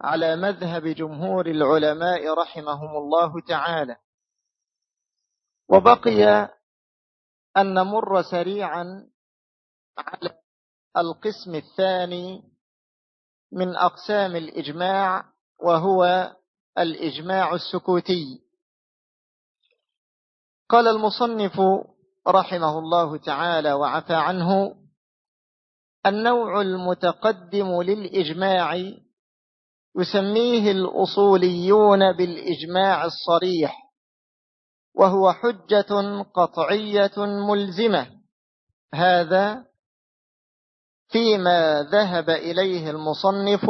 على مذهب جمهور العلماء رحمهم الله تعالى. وبقي أن نمر سريعا على القسم الثاني من أقسام الإجماع وهو الإجماع السكوتي. قال المصنف رحمه الله تعالى وعفى عنه النوع المتقدم للإجماع يسميه الأصوليون بالإجماع الصريح وهو حجة قطعية ملزمة. هذا فيما ذهب إليه المصنف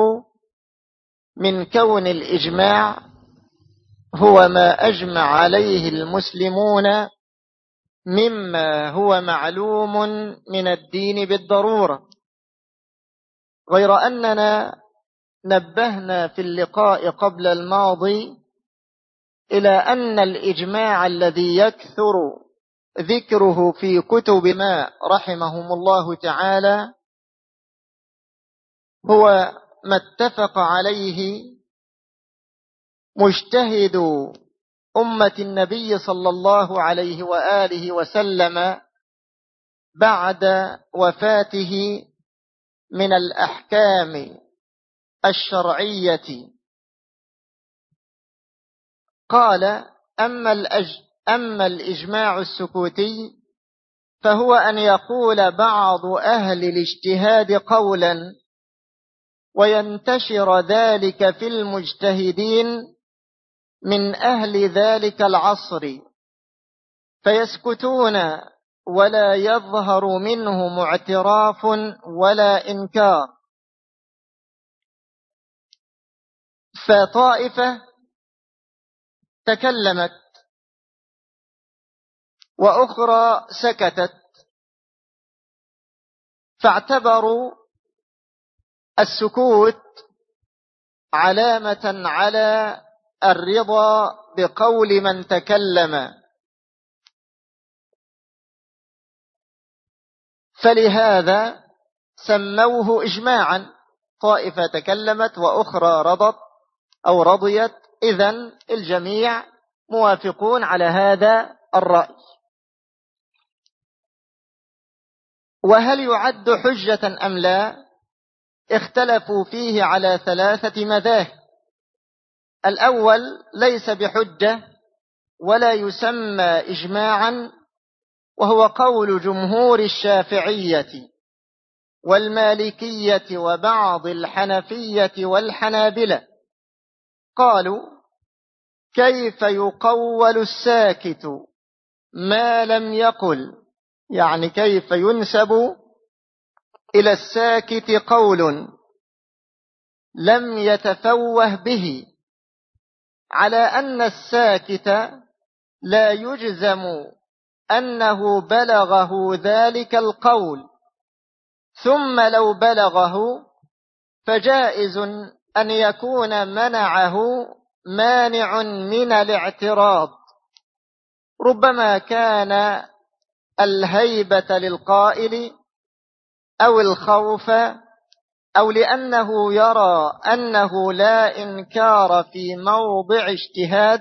من كون الإجماع هو ما أجمع عليه المسلمون مما هو معلوم من الدين بالضرورة. غير أننا نبهنا في اللقاء قبل الماضي إلى أن الإجماع الذي يكثر ذكره في كتب ما رحمهم الله تعالى هو ما اتفق عليه مجتهد أمة النبي صلى الله عليه وآله وسلم بعد وفاته من الأحكام الشرعية. قال أما, الأج أما الإجماع السكوتي فهو أن يقول بعض أهل الاجتهاد قولا وينتشر ذلك في المجتهدين من أهل ذلك العصر فيسكتون ولا يظهر منهم اعتراف ولا إنكار. فطائفة تكلمت وأخرى سكتت فاعتبروا السكوت علامة على الرضا بقول من تكلم. فلهذا سموه إجماعا طائفة تكلمت وأخرى رضت أو رضيت. إذا الجميع موافقون على هذا الرأي. وهل يعد حجة أم لا؟ اختلفوا فيه على ثلاثة مذاهب. الأول ليس بحجة ولا يسمى إجماعا وهو قول جمهور الشافعية والمالكية وبعض الحنفية والحنابلة. قالوا كيف يقول الساكت ما لم يقل؟ يعني كيف ينسب إلى الساكت قول لم يتفوه به؟ على أن الساكت لا يجزم أنه بلغه ذلك القول. ثم لو بلغه فجائز أن يكون منعه مانع من الاعتراض. ربما كان الهيبة للقائل أو الخوف أو لأنه يرى أنه لا إنكار في موضع اجتهاد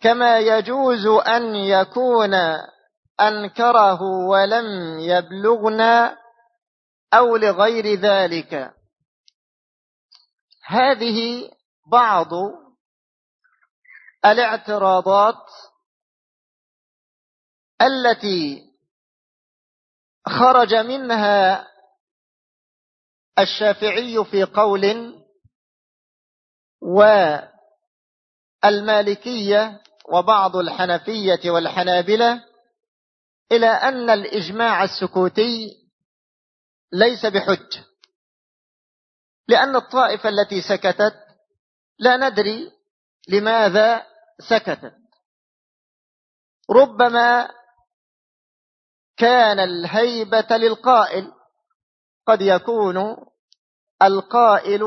كما يجوز أن يكون أنكره ولم يبلغنا أو لغير ذلك. هذه بعض الاعتراضات التي خرج منها الشافعي في قول والمالكية وبعض الحنفية والحنابلة إلى أن الإجماع السكوتي ليس بحج. لأن الطائفة التي سكتت لا ندري لماذا سكتت. ربما كان الهيبة للقائل قد يكون القائل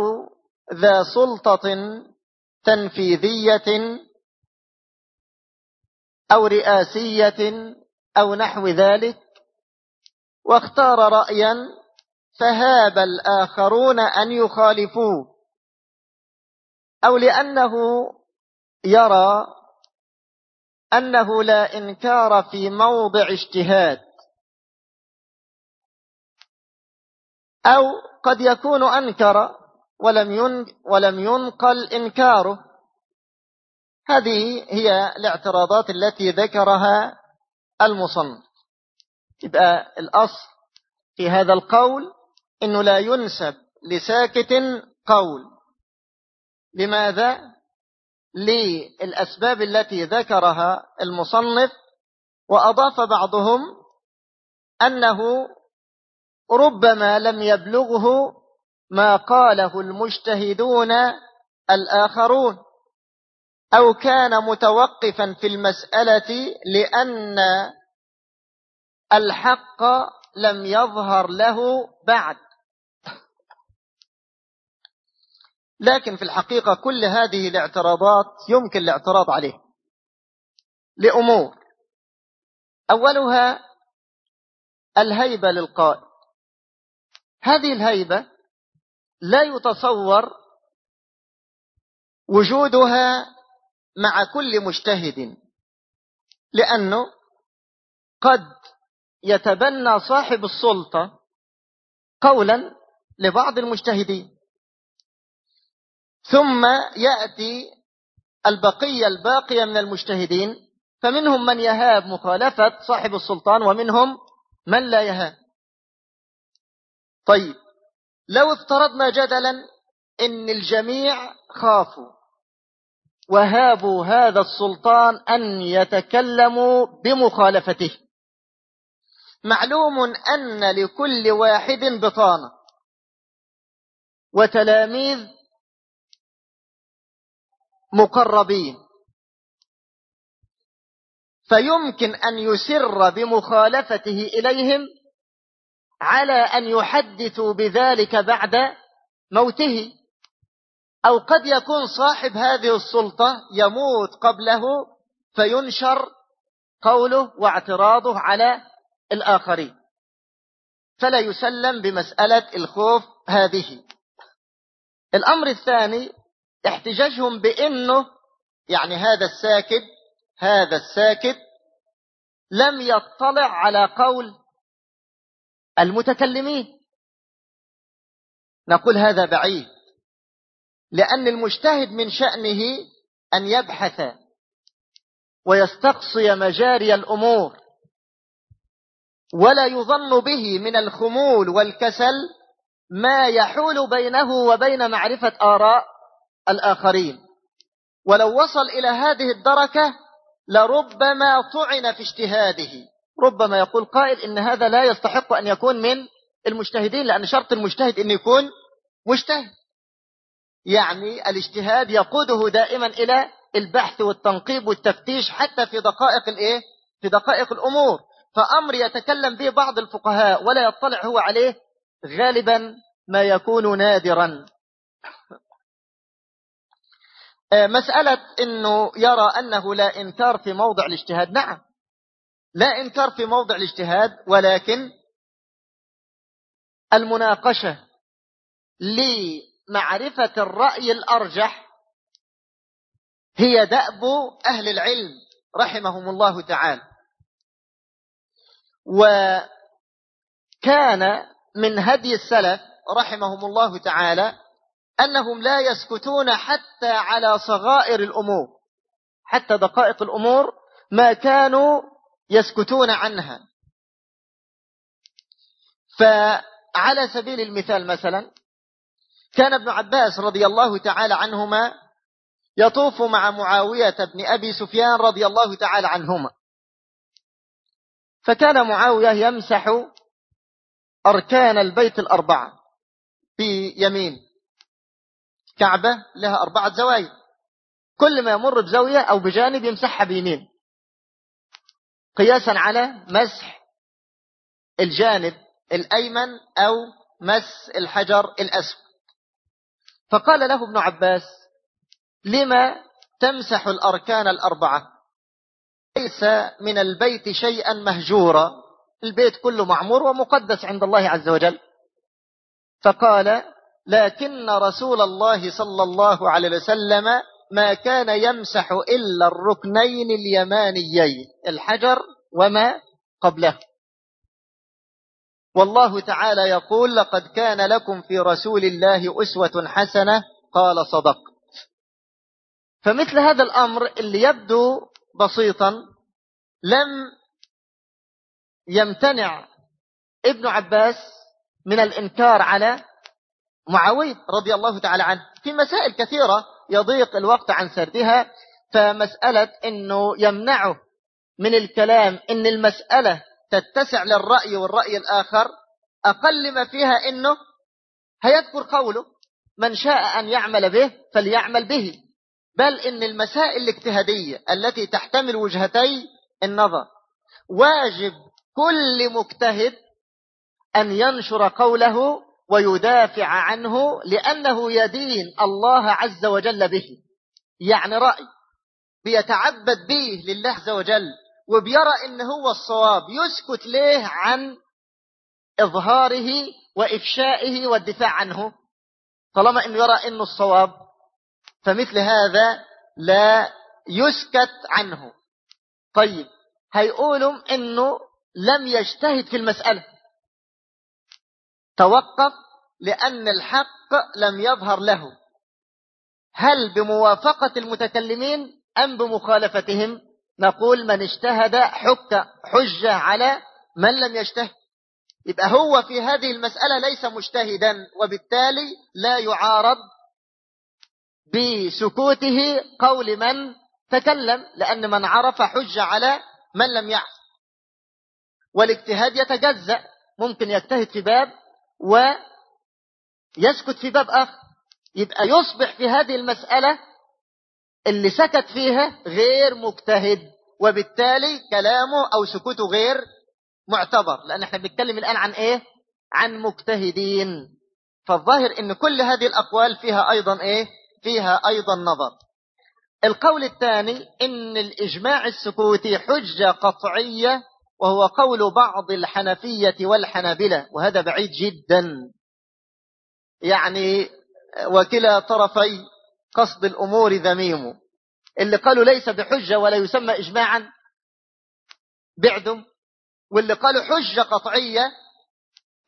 ذا سلطة تنفيذية أو رئاسية أو نحو ذلك واختار رأيا فهاب الآخرون أن يخالفوه. أو لأنه يرى أنه لا إنكار في موضع اجتهاد. أو قد يكون أنكر ولم ولم ينقل إنكاره. هذه هي الاعتراضات التي ذكرها المصنف. يبقى الأصل في هذا القول إنه لا ينسب لساكت قول. لماذا؟ للأسباب التي ذكرها المصنف وأضاف بعضهم أنه ربما لم يبلغه ما قاله المجتهدون الآخرون. أو كان متوقفا في المسألة لأن الحق لم يظهر له بعد. لكن في الحقيقة كل هذه الاعتراضات يمكن الاعتراض عليه لأمور. أولها الهيبة للقائل. هذه الهيبة لا يتصور وجودها مع كل مجتهد لأنه قد يتبنى صاحب السلطة قولا لبعض المجتهدين. ثم يأتي البقية الباقية من المجتهدين فمنهم من يهاب مخالفة صاحب السلطان ومنهم من لا يهاب. طيب لو افترضنا جدلا إن الجميع خافوا وهابوا هذا السلطان أن يتكلموا بمخالفته. معلوم أن لكل واحد بطانة. وتلاميذ مقربين. فيمكن أن يسر بمخالفته إليهم على أن يحدثوا بذلك بعد موته. أو قد يكون صاحب هذه السلطة يموت قبله فينشر قوله واعتراضه على الآخرين. فلا يسلم بمسألة الخوف هذه. الأمر الثاني احتجاجهم بأنه يعني هذا الساكت هذا الساكت لم يطلع على قول المتكلمين. نقول هذا بعيد. لأن المجتهد من شأنه أن يبحث ويستقصي مجاري الأمور ولا يظن به من الخمول والكسل ما يحول بينه وبين معرفة آراء الآخرين. ولو وصل إلى هذه الدركة لربما طعن في اجتهاده. ربما يقول قائل إن هذا لا يستحق أن يكون من المجتهدين لأن شرط المجتهد أن يكون مجتهد. يعني الاجتهاد يقوده دائما إلى البحث والتنقيب والتفتيش حتى في دقائق الإيه؟ في دقائق الأمور. فأمر يتكلم به بعض الفقهاء ولا يطلع هو عليه غالبا ما يكون نادرا. آه، مسألة أنه يرى أنه لا إنكار في موضع الاجتهاد. نعم. لا إنكار في موضع الاجتهاد ولكن المناقشة لمعرفة الرأي الأرجح هي دأب أهل العلم رحمهم الله تعالى. وكان من هدي السلف رحمهم الله تعالى أنهم لا يسكتون حتى على صغائر الأمور حتى دقائق الأمور ما كانوا يسكتون عنها. فعلى سبيل المثال مثلا كان ابن عباس رضي الله تعالى عنهما يطوف مع معاوية بن أبي سفيان رضي الله تعالى عنهما. فكان معاوية يمسح أركان البيت الأربعة بيمين كعبة لها أربعة زوايا. كل ما يمر بزاوية أو بجانب يمسحها بيمين. قياسا على مسح الجانب الأيمن أو مس الحجر الأسود. فقال له ابن عباس لما تمسح الأركان الأربعة؟ ليس من البيت شيئا مهجورا البيت كله معمور ومقدس عند الله عز وجل. فقال لكن رسول الله صلى الله عليه وسلم ما كان يمسح إلا الركنين اليمانيين الحجر وما قبله. والله تعالى يقول لقد كان لكم في رسول الله أسوة حسنة قال صدق. فمثل هذا الأمر اللي يبدو بسيطا لم يمتنع ابن عباس من الإنكار على معاوية رضي الله تعالى عنه. في مسائل كثيرة يضيق الوقت عن سردها فمسألة أنه يمنعه من الكلام أن المسألة تتسع للرأي والرأي الآخر أقل ما فيها أنه هيذكر قوله من شاء أن يعمل به فليعمل به بل إن المسائل الاجتهادية التي تحتمل وجهتي النظر واجب كل مجتهد أن ينشر قوله ويدافع عنه لأنه يدين الله عز وجل به يعني رأي بيتعبد به لله عز وجل. وبيرى إن هو الصواب يسكت ليه عن إظهاره وإفشائه والدفاع عنه؟ طالما إنه يرى إنه الصواب فمثل هذا لا يسكت عنه. طيب هيقولوا إنه لم يجتهد في المسألة. توقف لأن الحق لم يظهر له. هل بموافقة المتكلمين أم بمخالفتهم؟ نقول من اجتهد حك حجة على من لم يجتهد. يبقى هو في هذه المسألة ليس مجتهدا وبالتالي لا يعارض بسكوته قول من تكلم لأن من عرف حجة على من لم يعرف. والاجتهاد يتجزأ ممكن يجتهد في باب ويسكت في باب آخر. يبقى يصبح في هذه المسألة اللي سكت فيها غير مجتهد وبالتالي كلامه أو سكوته غير معتبر لأن إحنا بنتكلم الآن عن إيه؟ عن مجتهدين. فالظاهر إن كل هذه الأقوال فيها أيضا إيه؟ فيها أيضا نظر. القول الثاني إن الإجماع السكوتي حجة قطعية وهو قول بعض الحنفية والحنابلة وهذا بعيد جدا. يعني وكلا طرفي قصد الأمور ذميم. اللي قالوا ليس بحجة ولا يسمى إجماعا بعدم واللي قالوا حجة قطعية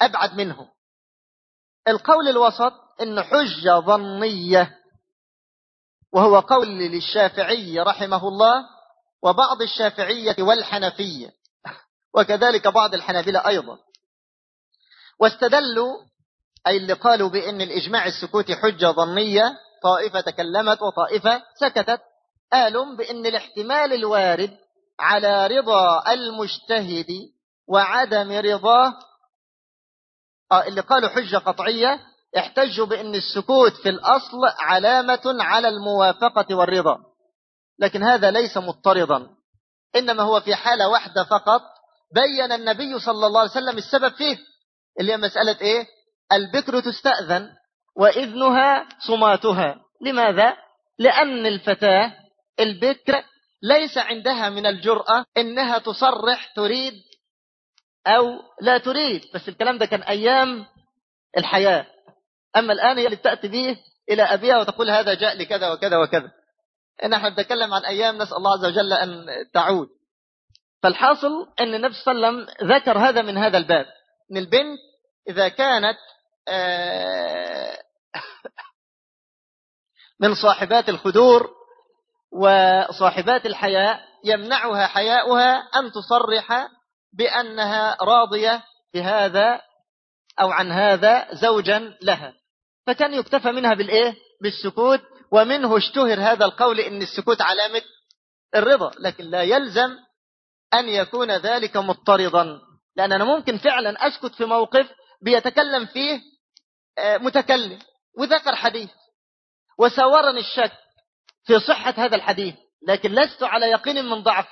أبعد منهم. القول الوسط إن حجة ظنية وهو قول للشافعي رحمه الله وبعض الشافعية والحنفية وكذلك بعض الحنابلة أيضا. واستدلوا أي اللي قالوا بأن الإجماع السكوتي حجة ظنية طائفة تكلمت وطائفة سكتت. قالوا بأن الاحتمال الوارد على رضا المجتهد وعدم رضاه آه، اللي قالوا حجة قطعية احتجوا بأن السكوت في الأصل علامة على الموافقة والرضا. لكن هذا ليس مضطردا. إنما هو في حالة واحدة فقط. بين النبي صلى الله عليه وسلم السبب فيه. اللي هي مسألة إيه؟ البكر تستأذن. وإذنها صماتها. لماذا؟ لأن الفتاة البكر ليس عندها من الجرأة إنها تصرح تريد أو لا تريد. بس الكلام ده كان أيام الحياة. أما الآن هي اللي تأتي به إلى أبيها وتقول هذا جاء لكذا وكذا وكذا. نحن نتكلم عن أيام نسأل الله عز وجل أن تعود. فالحاصل أن النبي صلى الله عليه وسلم ذكر هذا من هذا الباب. أن البنت إذا كانت آه، من صاحبات الخدور وصاحبات الحياء يمنعها حياؤها أن تصرح بأنها راضية بهذا أو عن هذا زوجا لها. فكان يكتفى منها بالإيه؟ بالسكوت ومنه اشتهر هذا القول إن السكوت علامة الرضا لكن لا يلزم أن يكون ذلك مضطردا لأن أنا ممكن فعلا أسكت في موقف بيتكلم فيه آه، متكلم. وذكر حديث. وساورني الشك في صحة هذا الحديث. لكن لست على يقين من ضعف.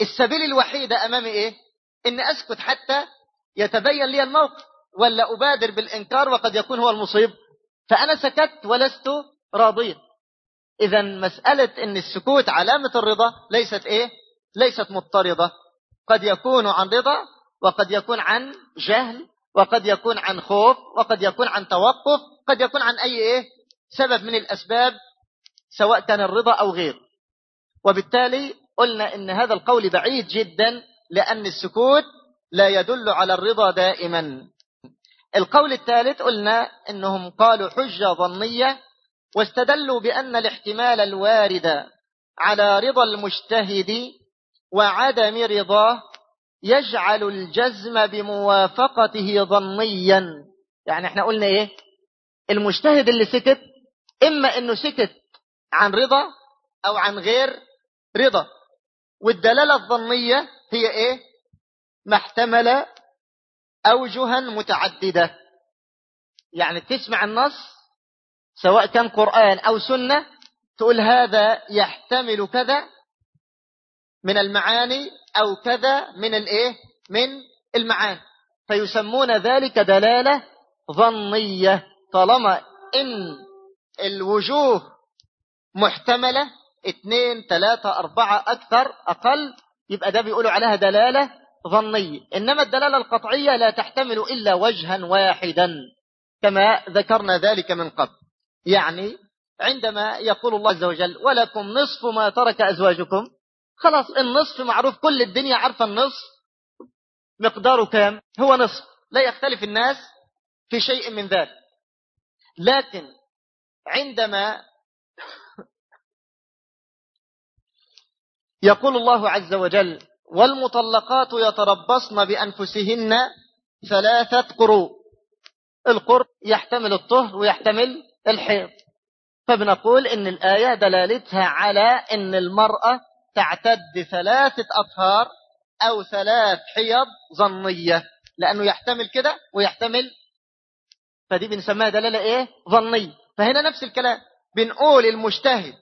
السبيل الوحيد أمامي إيه؟ إن أسكت حتى يتبين لي الموقف. ولا أبادر بالإنكار وقد يكون هو المصيب. فأنا سكت ولست راضيا. إذا مسألة إن السكوت علامة الرضا ليست إيه؟ ليست مضطردة قد يكون عن رضا وقد يكون عن جهل وقد يكون عن خوف وقد يكون عن توقف قد يكون عن أي إيه؟ سبب من الأسباب سواء كان الرضا أو غير. وبالتالي قلنا إن هذا القول بعيد جدا لأن السكوت لا يدل على الرضا دائما. القول الثالث قلنا إنهم قالوا حجة ظنية واستدلوا بأن الاحتمال الوارد على رضا المجتهد وعدم رضاه يجعل الجزم بموافقته ظنيا. يعني إحنا قلنا إيه؟ المجتهد اللي سكت إما إنه سكت عن رضا أو عن غير رضا. والدلالة الظنية هي إيه؟ ما احتمل اوجها متعددة. يعني تسمع النص سواء كان قرآن أو سنة تقول هذا يحتمل كذا من المعاني أو كذا من الإيه؟ من المعاني. فيسمون ذلك دلالة ظنية طالما إن الوجوه محتملة اثنين ثلاثة أربعة أكثر أقل يبقى ده بيقولوا عليها دلالة ظنية. إنما الدلالة القطعية لا تحتمل إلا وجها واحدا كما ذكرنا ذلك من قبل. يعني عندما يقول الله عز وجل ولكم نصف ما ترك أزواجكم خلاص النصف معروف كل الدنيا عارفة النصف. مقداره كام؟ هو نصف. لا يختلف الناس في شيء من ذلك. لكن عندما يقول الله عز وجل والمطلقات يتربصن بأنفسهن ثلاثة قروء القر يحتمل الطهر ويحتمل الحيض. فبنقول إن الآية دلالتها على إن المرأة تعتد ثلاثة أطهار أو ثلاث حيض ظنية لأنه يحتمل كده ويحتمل فدي بنسميها دلالة إيه؟ ظنية. فهنا نفس الكلام بنقول المجتهد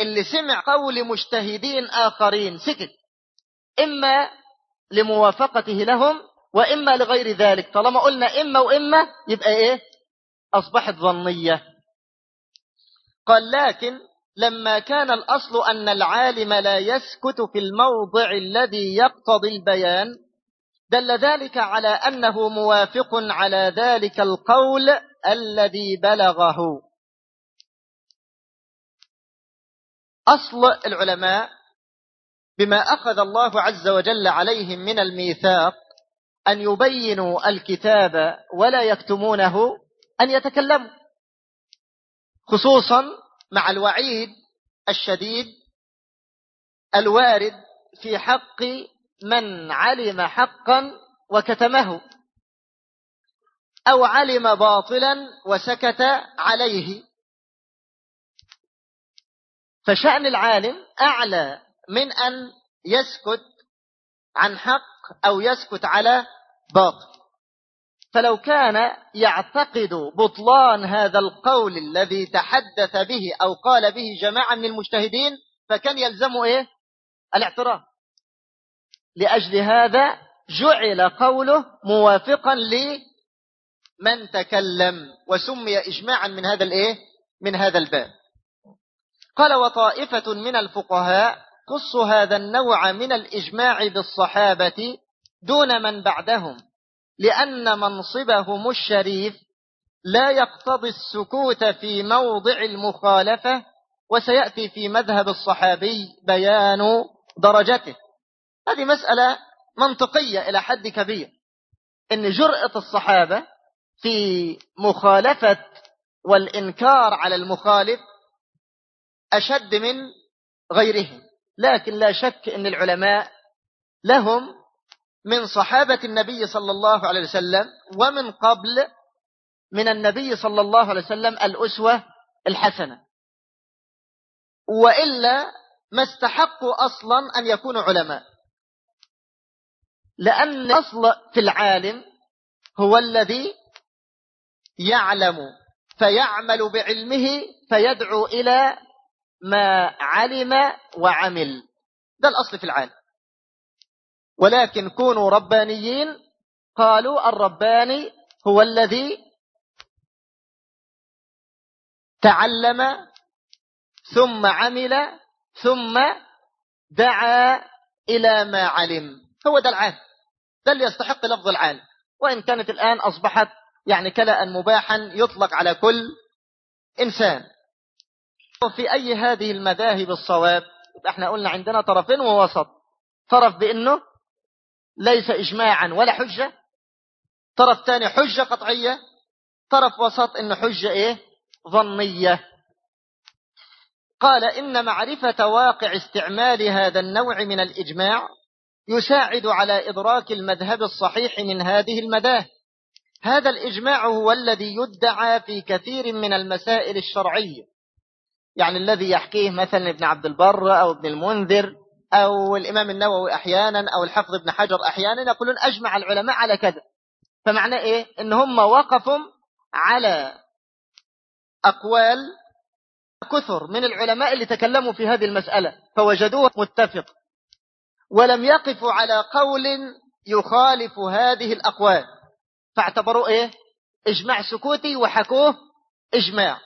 اللي سمع قول مجتهدين آخرين سكت إما لموافقته لهم وإما لغير ذلك. طالما قلنا إما وإما يبقى إيه؟ أصبحت ظنية. قال لكن لما كان الأصل أن العالم لا يسكت في الموضع الذي يقتضي البيان دل ذلك على أنه موافق على ذلك القول الذي بلغه. أصل العلماء بما أخذ الله عز وجل عليهم من الميثاق أن يبينوا الكتاب ولا يكتمونه أن يتكلموا خصوصا مع الوعيد الشديد الوارد في حق من علم حقا وكتمه أو علم باطلا وسكت عليه. فشأن العالم أعلى من أن يسكت عن حق أو يسكت على باطل. فلو كان يعتقد بطلان هذا القول الذي تحدث به أو قال به جماعة من المجتهدين فكان يلزمه إيه؟ الاعتراف. لأجل هذا جعل قوله موافقا لمن تكلم وسمي إجماعا من هذا الإيه؟ من هذا الباب. قال وطائفة من الفقهاء قص هذا النوع من الإجماع بالصحابة دون من بعدهم. لأن منصبهم الشريف لا يقتضي السكوت في موضع المخالفة وسيأتي في مذهب الصحابي بيان درجته. هذه مسألة منطقية إلى حد كبير إن جرأة الصحابة في مخالفة والإنكار على المخالف أشد من غيرهم. لكن لا شك أن العلماء لهم من صحابة النبي صلى الله عليه وسلم ومن قبل من النبي صلى الله عليه وسلم الأسوة الحسنة. وإلا ما استحقوا أصلا أن يكونوا علماء. لأن الأصل في العالم هو الذي يعلم فيعمل بعلمه فيدعو إلى ما علم وعمل. ده الأصل في العالم. ولكن كونوا ربانيين قالوا الرباني هو الذي تعلم ثم عمل ثم دعا إلى ما علم. هو ده العالم ده اللي يستحق لفظ العالم وإن كانت الآن أصبحت يعني كلاء مباحا يطلق على كل إنسان. وفي أي هذه المذاهب الصواب؟ إحنا قلنا عندنا طرفين ووسط. طرف بأنه ليس إجماعا ولا حجة. طرف ثاني حجة قطعية. طرف وسط إنه حجة إيه؟ ظنية. قال إن معرفة واقع استعمال هذا النوع من الإجماع يساعد على إدراك المذهب الصحيح من هذه المذاهب هذا الإجماع هو الذي يدعى في كثير من المسائل الشرعية. يعني الذي يحكيه مثلا ابن عبد البر أو ابن المنذر. أو الإمام النووي أحيانا أو الحفظ ابن حجر أحيانا يقولون أجمع العلماء على كذا. فمعنى إيه؟ إن هم وقفوا على أقوال كثر من العلماء اللي تكلموا في هذه المسألة فوجدوه متفق. ولم يقفوا على قول يخالف هذه الأقوال. فاعتبروا إيه؟ إجماع سكوتي وحكوه إجماع.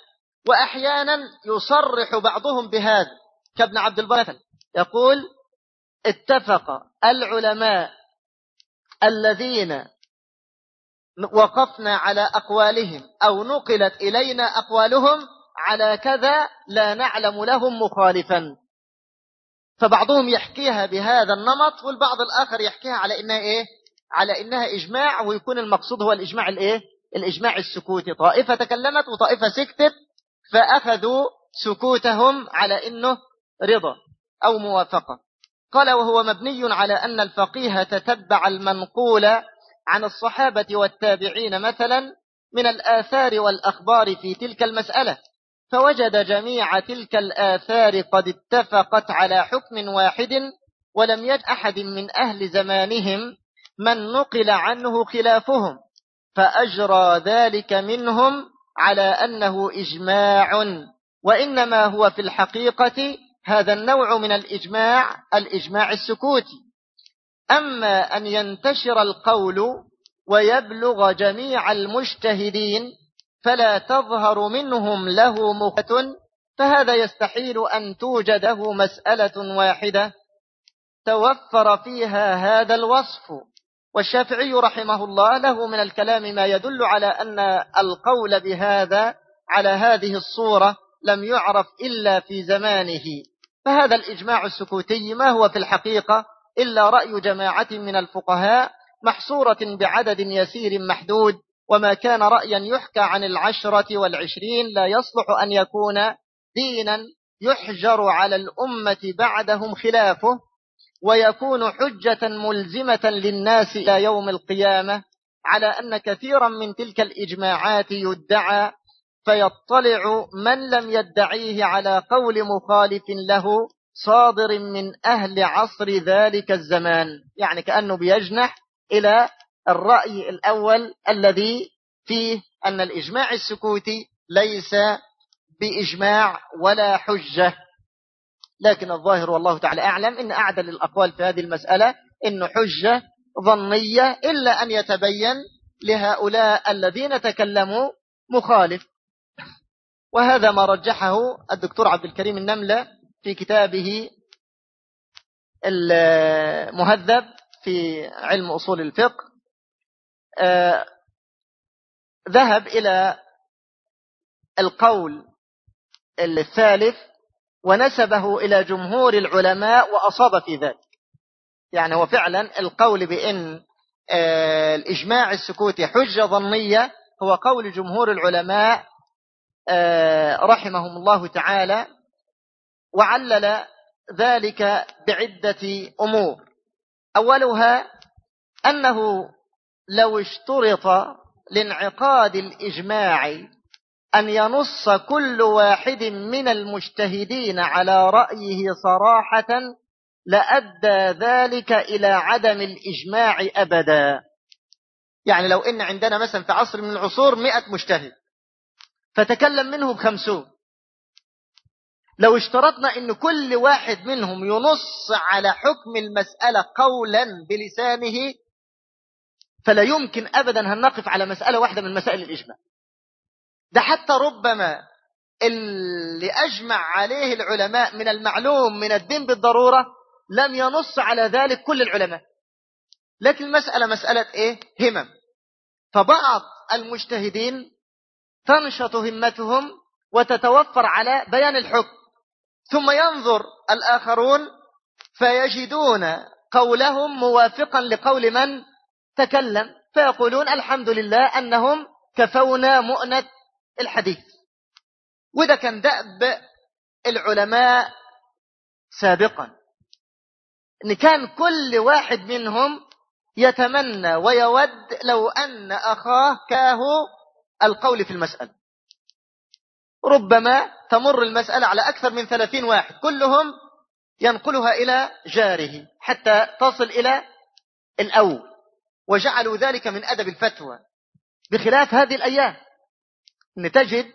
وأحيانا يصرح بعضهم بهذا كابن عبد البر يقول اتفق العلماء الذين وقفنا على أقوالهم أو نقلت إلينا أقوالهم على كذا لا نعلم لهم مخالفا. فبعضهم يحكيها بهذا النمط والبعض الآخر يحكيها على إنها إيه؟ على إنها إجماع ويكون المقصود هو الإجماع الإيه؟ الإجماع السكوتي. طائفة تكلمت وطائفة سكتت فأخذوا سكوتهم على إنه رضا. أو موافقة. قال وهو مبني على أن الفقيه تتبع المنقول عن الصحابة والتابعين مثلا من الآثار والأخبار في تلك المسألة. فوجد جميع تلك الآثار قد اتفقت على حكم واحد ولم يجد أحد من أهل زمانهم من نقل عنه خلافهم. فأجرى ذلك منهم على أنه إجماع وإنما هو في الحقيقة هذا النوع من الإجماع الإجماع السكوتي. أما أن ينتشر القول ويبلغ جميع المجتهدين فلا تظهر منهم له مخة فهذا يستحيل أن توجده مسألة واحدة. توفر فيها هذا الوصف والشافعي رحمه الله له من الكلام ما يدل على أن القول بهذا على هذه الصورة. لم يعرف إلا في زمانه. فهذا الإجماع السكوتي ما هو في الحقيقة إلا رأي جماعة من الفقهاء محصورة بعدد يسير محدود وما كان رأيا يحكى عن العشرة والعشرين لا يصلح أن يكون دينا يحجر على الأمة بعدهم خلافه ويكون حجة ملزمة للناس إلى يوم القيامة على أن كثيرا من تلك الإجماعات يدعى فيطلع من لم يدعيه على قول مخالف له صادر من أهل عصر ذلك الزمان. يعني كأنه بيجنح إلى الرأي الأول الذي فيه أن الإجماع السكوتي ليس بإجماع ولا حجة. لكن الظاهر والله تعالى أعلم إن أعدل الأقوال في هذه المسألة إنه حجة ظنية إلا أن يتبين لهؤلاء الذين تكلموا مخالف. وهذا ما رجحه الدكتور عبد الكريم النملة في كتابه المهذب في علم أصول الفقه. آه، ذهب إلى القول الثالث ونسبه إلى جمهور العلماء وأصاب في ذلك. يعني هو فعلا القول بأن آه، الإجماع السكوتي حجة ظنية هو قول جمهور العلماء رحمهم الله تعالى وعلل ذلك بعدة أمور. أولها أنه لو اشترط لانعقاد الإجماع أن ينص كل واحد من المجتهدين على رأيه صراحة لأدى ذلك إلى عدم الإجماع أبدا. يعني لو إن عندنا مثلا في عصر من العصور مئة مجتهد فتكلم منهم خمسون. لو اشترطنا إن كل واحد منهم ينص على حكم المسألة قولا بلسانه فلا يمكن أبدا أن نقف على مسألة واحدة من مسائل الإجماع. ده حتى ربما اللي أجمع عليه العلماء من المعلوم من الدين بالضرورة لم ينص على ذلك كل العلماء. لكن المسألة مسألة إيه؟ همم. فبعض المجتهدين تنشط همتهم وتتوفر على بيان الحكم. ثم ينظر الآخرون فيجدون قولهم موافقا لقول من تكلم فيقولون الحمد لله أنهم كفونا مؤنة الحديث. وده كان دأب العلماء سابقا إن كان كل واحد منهم يتمنى ويود لو أن أخاه كاه القول في المسألة. ربما تمر المسألة على أكثر من ثلاثين واحد. كلهم ينقلها إلى جاره حتى تصل إلى الأول. وجعلوا ذلك من أدب الفتوى. بخلاف هذه الأيام نتجد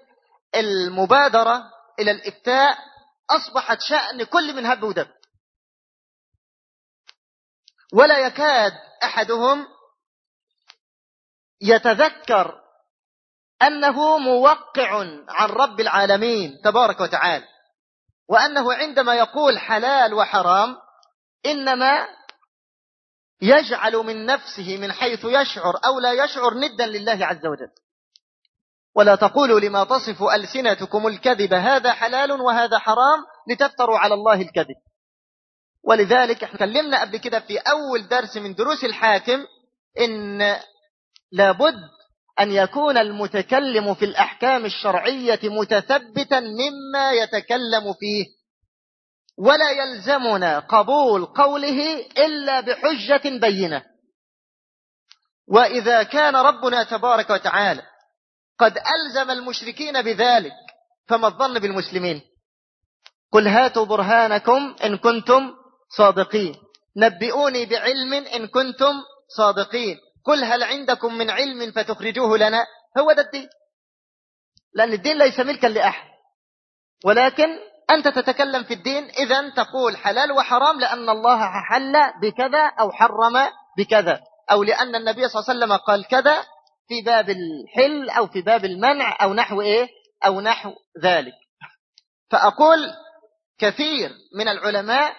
المبادرة إلى الإفتاء أصبحت شأن كل من هب ودب. ولا يكاد أحدهم يتذكر أنه موقع عن رب العالمين تبارك وتعالى وأنه عندما يقول حلال وحرام إنما يجعل من نفسه من حيث يشعر أو لا يشعر ندا لله عز وجل. ولا تقولوا لما تصف ألسنتكم الكذب هذا حلال وهذا حرام لتفتروا على الله الكذب. ولذلك إحنا تكلمنا قبل كده في أول درس من دروس الحاكم إن لابد أن يكون المتكلم في الأحكام الشرعية متثبتا مما يتكلم فيه ولا يلزمنا قبول قوله إلا بحجة بينة. وإذا كان ربنا تبارك وتعالى قد ألزم المشركين بذلك فما الظن بالمسلمين؟ قل هاتوا برهانكم إن كنتم صادقين. نبئوني بعلم إن كنتم صادقين. قل هل عندكم من علم فتخرجوه لنا؟ هو ده الدين. لأن الدين ليس ملكا لأحد. ولكن أنت تتكلم في الدين إذا تقول حلال وحرام لأن الله حل بكذا أو حرم بكذا. أو لأن النبي صلى الله عليه وسلم قال كذا في باب الحل أو في باب المنع أو نحو إيه؟ أو نحو ذلك. فأقول كثير من العلماء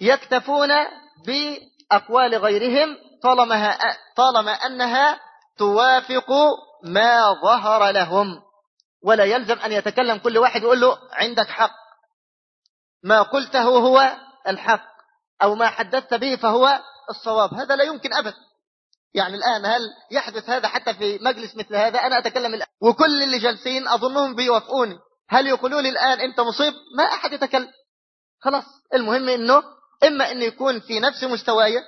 يكتفون بأقوال غيرهم طالما, طالما أنها توافق ما ظهر لهم. ولا يلزم أن يتكلم كل واحد يقول له عندك حق. ما قلته هو الحق. أو ما حدثت به فهو الصواب. هذا لا يمكن أبدا يعني الآن هل يحدث هذا حتى في مجلس مثل هذا؟ أنا أتكلم الآن. وكل اللي جالسين أظنهم بيوافقوني. هل يقولوا لي الآن أنت مصيب؟ ما أحد يتكلم. خلاص. المهم أنه إما أن يكون في نفس مستواي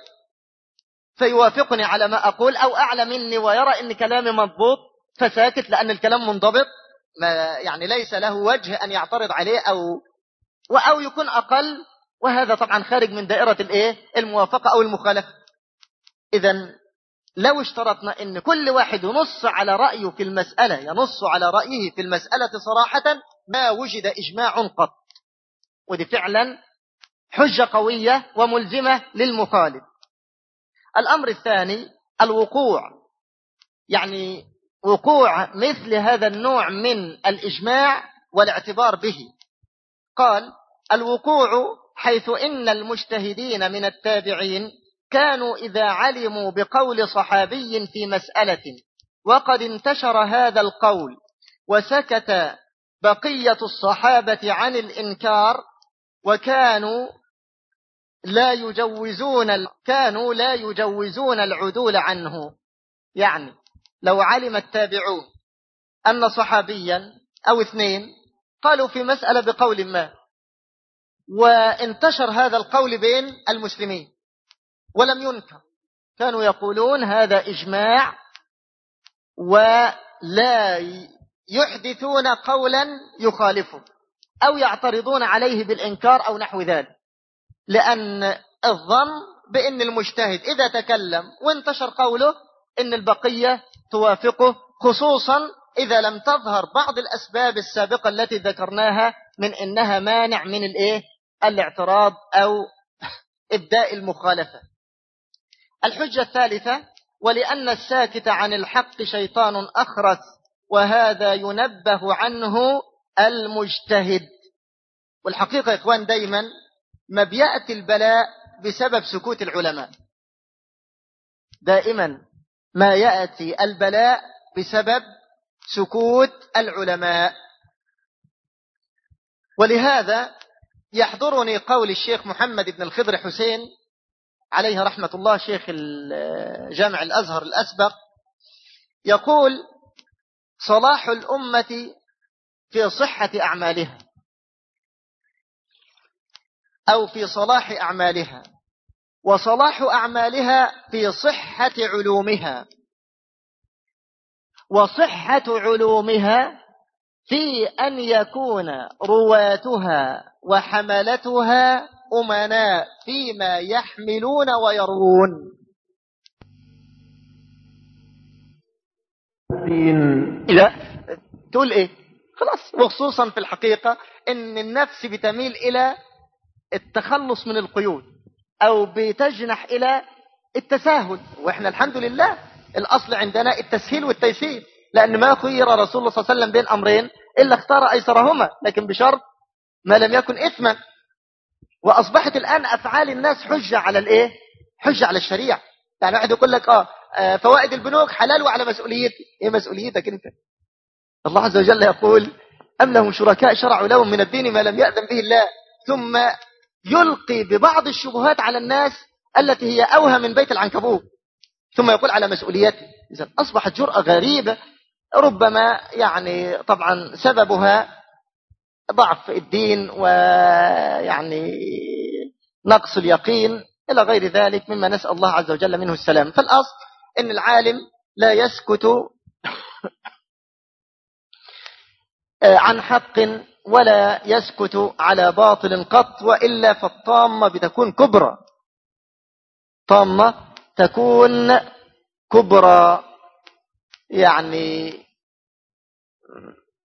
فيوافقني على ما أقول أو أعلى مني ويرى أن كلامي مضبوط فساكت لأن الكلام منضبط. ما يعني ليس له وجه أن يعترض عليه أو أو يكون أقل وهذا طبعا خارج من دائرة الإيه؟ الموافقة أو المخالفة. إذا لو اشترطنا أن كل واحد ينص على رأيه في المسألة ينص على رأيه في المسألة صراحة ما وجد إجماع قط. ودي فعلا حجة قوية وملزمة للمخالف. الأمر الثاني الوقوع. يعني وقوع مثل هذا النوع من الإجماع والاعتبار به. قال الوقوع حيث إن المجتهدين من التابعين كانوا إذا علموا بقول صحابي في مسألة وقد انتشر هذا القول وسكت بقية الصحابة عن الإنكار وكانوا لا يجوزون كانوا لا يجوزون العدول عنه. يعني لو علم التابعون أن صحابيا أو اثنين قالوا في مسألة بقول ما وانتشر هذا القول بين المسلمين ولم ينكر. كانوا يقولون هذا إجماع ولا يحدثون قولا يخالفه أو يعترضون عليه بالإنكار أو نحو ذلك. لأن الظن بأن المجتهد إذا تكلم وانتشر قوله أن البقية توافقه خصوصا إذا لم تظهر بعض الأسباب السابقة التي ذكرناها من إنها مانع من الإيه؟ الاعتراض أو إبداء المخالفة الحجة الثالثة ولأن الساكت عن الحق شيطان أخرس وهذا ينبه عنه المجتهد والحقيقة يا إخوان دايما ما بيأتي البلاء بسبب سكوت العلماء. دائما ما يأتي البلاء بسبب سكوت العلماء. ولهذا يحضرني قول الشيخ محمد بن الخضر حسين عليه رحمة الله شيخ جامع الأزهر الأسبق يقول صلاح الأمة في صحة أعمالها أو في صلاح أعمالها وصلاح أعمالها في صحة علومها. وصحة علومها في أن يكون رواتها وحملتها أمناء فيما يحملون ويروون. إذا تقول إيه؟ خلاص وخصوصا في الحقيقة إن النفس بتميل إلى التخلص من القيود أو بتجنح إلى التساهل. وإحنا الحمد لله الأصل عندنا التسهيل والتيسير لأن ما خير رسول الله صلى الله عليه وسلم بين أمرين إلا اختار أيسرهما لكن بشرط ما لم يكن إثما. وأصبحت الآن أفعال الناس حجة على الإيه؟ حجة على الشريعة. يعني واحد يقول لك آه, آه فوائد البنوك حلال وعلى مسؤوليتي. إيه مسؤوليتك أنت؟ الله عز وجل يقول أم لهم شركاء شرعوا لهم من الدين ما لم يأذن به الله ثم يلقي ببعض الشبهات على الناس التي هي أوهى من بيت العنكبوت. ثم يقول على مسؤوليته إذا أصبحت جرأة غريبة ربما يعني طبعا سببها ضعف الدين ويعني نقص اليقين إلى غير ذلك مما نسأل الله عز وجل منه السلام. فالأصل أن العالم لا يسكت عن حق ولا يسكت على باطل قط وإلا فالطامة بتكون كبرى. طامة تكون كبرى. يعني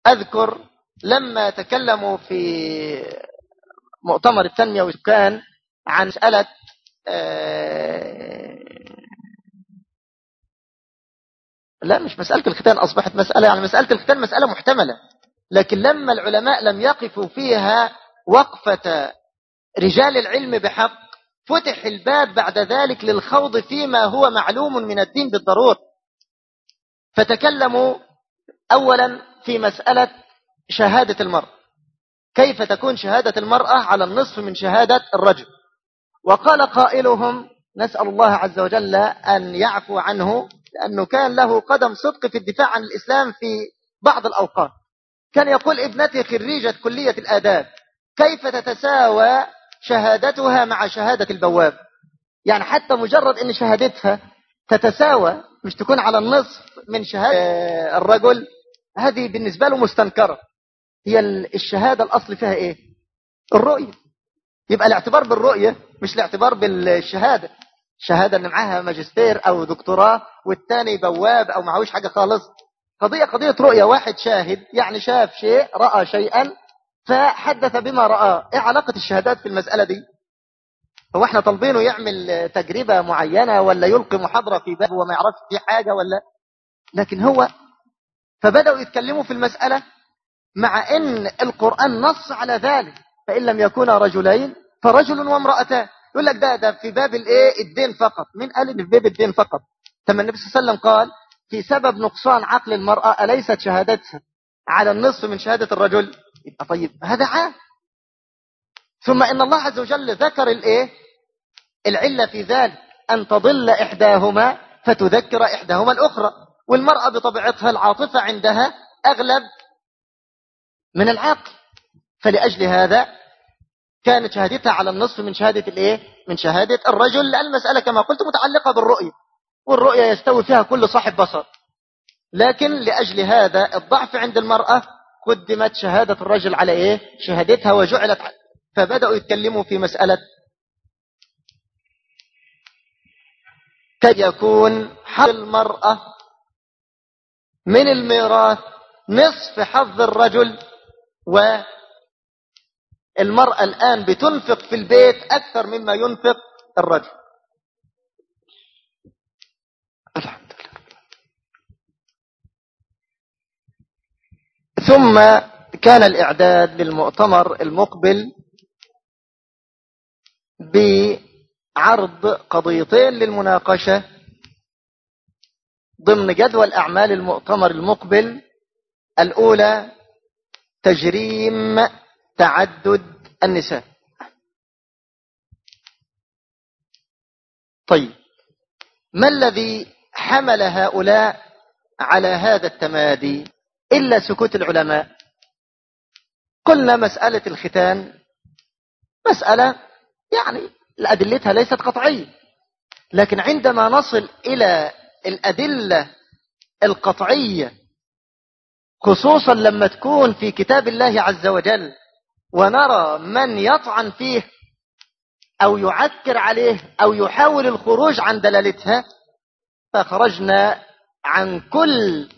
أذكر لما تكلموا في مؤتمر التنمية والسكان عن مسألة آه، لا مش مسألة الختان أصبحت مسألة يعني مسألة الختان مسألة محتملة. لكن لما العلماء لم يقفوا فيها وقفة رجال العلم بحق فتح الباب بعد ذلك للخوض فيما هو معلوم من الدين بالضرورة. فتكلموا أولا في مسألة شهادة المرأة كيف تكون شهادة المرأة على النصف من شهادة الرجل؟ وقال قائلهم نسأل الله عز وجل أن يعفو عنه لأنه كان له قدم صدق في الدفاع عن الإسلام في بعض الأوقات. كان يقول ابنتي خريجة كلية الآداب كيف تتساوى شهادتها مع شهادة البواب؟ يعني حتى مجرد إن شهادتها تتساوى مش تكون على النصف من شهادة الرجل هذه بالنسبة له مستنكرة. هي الشهادة الأصل فيها إيه؟ الرؤية. يبقى الاعتبار بالرؤية مش الاعتبار بالشهادة. شهادة ان معاها ماجستير أو دكتوراه والتاني بواب أو معهوش حاجة خالص. قضية قضية رؤية. واحد شاهد يعني شاف شيء رأى شيئا فحدث بما رأى. إيه علاقة الشهادات في المسألة دي؟ هو إحنا طالبينه يعمل تجربة معينة ولا يلقي محاضرة في باب وما يعرفش فيه حاجة ولا؟ لكن هو فبدأوا يتكلموا في المسألة مع إن القرآن نص على ذلك. فإن لم يكونا رجلين فرجل وامرأتان. يقول لك ده ده في باب الإيه؟ الدين فقط. مين قال ان في باب الدين فقط. ثم النبي صلى الله عليه وسلم قال في سبب نقصان عقل المرأة أليست شهادتها؟ على النصف من شهادة الرجل. يبقى طيب هذا عام. ثم إن الله عز وجل ذكر الإيه؟ العلة في ذلك أن تضل إحداهما فتذكر إحداهما الأخرى. والمرأة بطبيعتها العاطفة عندها أغلب من العقل. فلأجل هذا كانت شهادتها على النصف من شهادة الإيه؟ من شهادة الرجل. لأن المسألة كما قلت متعلقة بالرؤية. والرؤية يستوي فيها كل صاحب بصر. لكن لأجل هذا الضعف عند المرأة قدمت شهادة الرجل على إيه؟ شهادتها وجعلت فبدأوا يتكلموا في مسألة كي يكون حظ المرأة من الميراث نصف حظ الرجل والمرأة الآن بتنفق في البيت أكثر مما ينفق الرجل. ثم كان الإعداد للمؤتمر المقبل بعرض قضيتين للمناقشة ضمن جدول أعمال المؤتمر المقبل. الأولى تجريم تعدد النساء. طيب ما الذي حمل هؤلاء على هذا التمادي؟ إلا سكوت العلماء. قلنا مسألة الختان مسألة يعني أدلتها ليست قطعية. لكن عندما نصل إلى الأدلة القطعية خصوصا لما تكون في كتاب الله عز وجل ونرى من يطعن فيه أو يعكر عليه أو يحاول الخروج عن دلالتها فخرجنا عن كل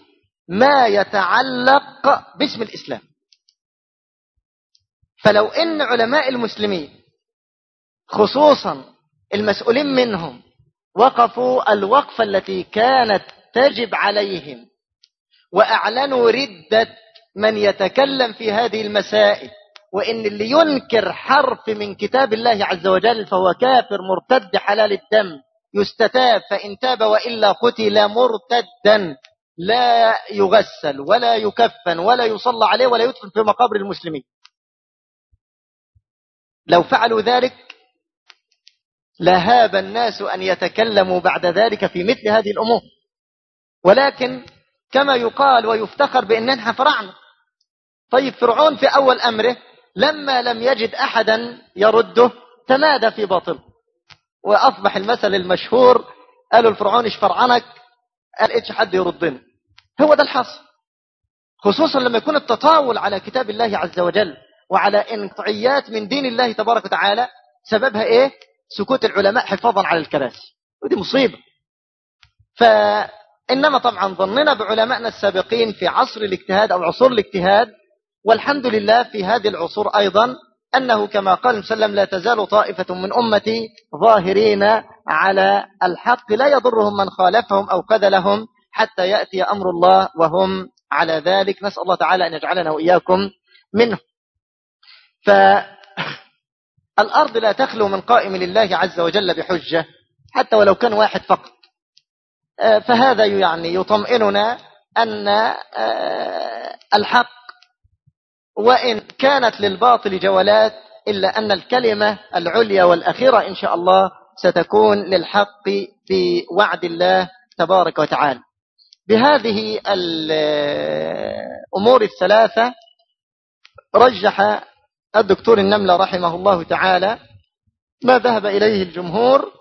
ما يتعلق باسم الإسلام. فلو إن علماء المسلمين خصوصا المسؤولين منهم وقفوا الوقفة التي كانت تجب عليهم وأعلنوا ردة من يتكلم في هذه المسائل وإن اللي ينكر حرف من كتاب الله عز وجل فهو كافر مرتد حلال الدم يستتاب فإن تاب وإلا قتل مرتدا. لا يغسل ولا يكفن ولا يصلى عليه ولا يدفن في مقابر المسلمين. لو فعلوا ذلك لهاب الناس أن يتكلموا بعد ذلك في مثل هذه الأمور. ولكن كما يقال ويفتخر بأننا فرعنا. طيب فرعون في أول أمره لما لم يجد أحدا يرده تمادى في باطل. وأصبح المثل المشهور قالوا الفرعون إيش فرعنك قال إيش حد يردنا هو ده الحصر خصوصا لما يكون التطاول على كتاب الله عز وجل وعلى انقطعيات من دين الله تبارك وتعالى سببها إيه؟ سكوت العلماء حفاظا على الكراسي ودي مصيبة. فإنما طبعا ظننا بعلمائنا السابقين في عصر الاجتهاد أو عصور الاجتهاد والحمد لله في هذه العصور أيضا أنه كما قال وسلم لا تزال طائفة من أمتي ظاهرين على الحق لا يضرهم من خالفهم أو خذلهم حتى يأتي أمر الله وهم على ذلك. نسأل الله تعالى أن يجعلنا وإياكم منه. فالأرض لا تخلو من قائم لله عز وجل بحجة حتى ولو كان واحد فقط. آه، فهذا يعني يطمئننا أن آه، الحق وإن كانت للباطل جولات إلا أن الكلمة العليا والأخيرة إن شاء الله ستكون للحق بوعد الله تبارك وتعالى. بهذه الأمور الثلاثة رجح الدكتور النملة رحمه الله تعالى ما ذهب إليه الجمهور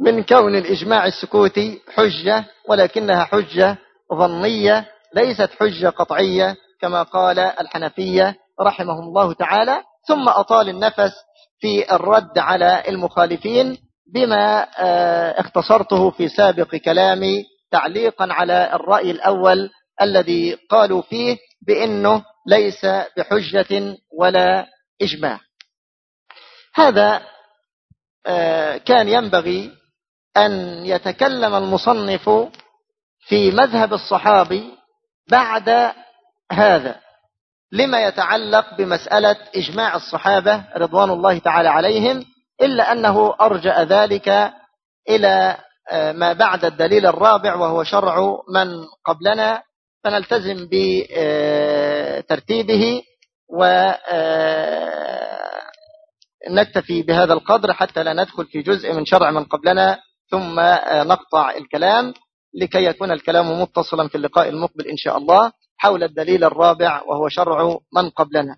من كون الإجماع السكوتي حجة ولكنها حجة ظنية ليست حجة قطعية كما قال الحنفية رحمهم الله تعالى ثم أطال النفس في الرد على المخالفين بما آه، اختصرته في سابق كلامي تعليقا على الرأي الأول الذي قالوا فيه بأنه ليس بحجة ولا إجماع. هذا آه، كان ينبغي أن يتكلم المصنف في مذهب الصحابي بعد هذا لما يتعلق بمسألة إجماع الصحابة رضوان الله تعالى عليهم إلا أنه أرجأ ذلك إلى آه، ما بعد الدليل الرابع وهو شرع من قبلنا فنلتزم بترتيبه ونكتفي آه، بهذا القدر حتى لا ندخل في جزء من شرع من قبلنا ثم آه، نقطع الكلام لكي يكون الكلام متصلا في اللقاء المقبل إن شاء الله. حول الدليل الرابع وهو شرع من قبلنا.